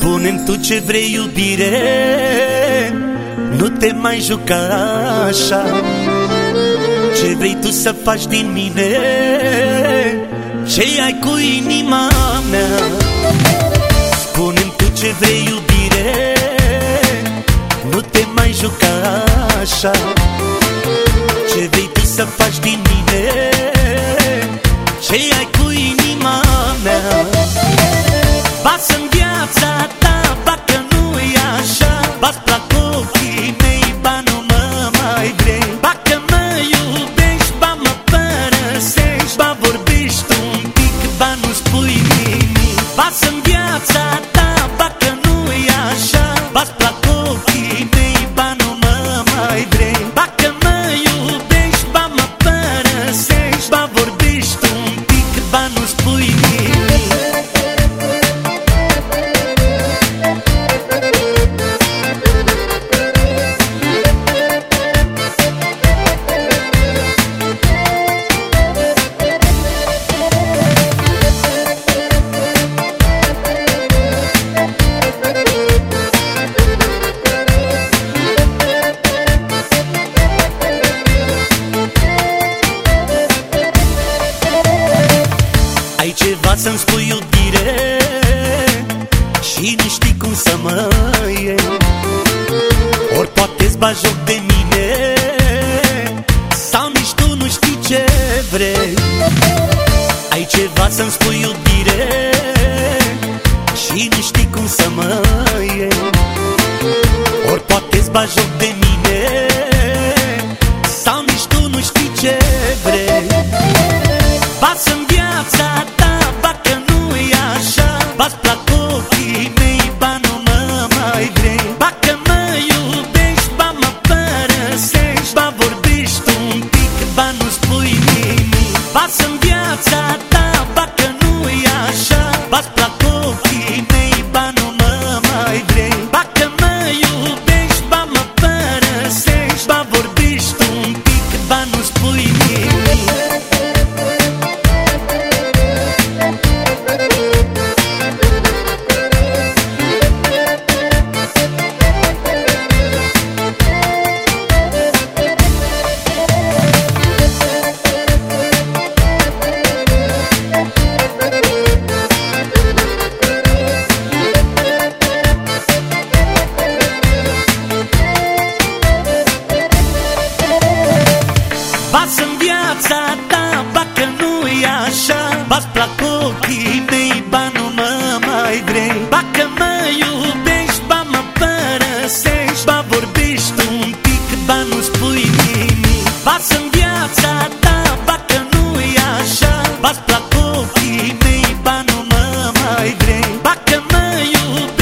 spune tu ce vrei iubire. Nu te mai juca așa. Ce vrei tu să faci din mine? Ce ai cu inima mea? Spune tu ce vrei iubire. Nu te mai juca așa. Ce vrei tu să faci din mine? Ce ai cu inima mea? Basă-mi viața ochii mei, ba nu mă mai vrei. Bacă mă iubești, ba mă părăsești. Ba vorbești un pic, ba nu spui Ai ceva să-mi spui iubire Și nu știi cum să mă iei. Ori poate-ți bagi joc de mine Sau nici tu nu știi ce vrei. Ai ceva să-mi spui vai-vem Bacana e o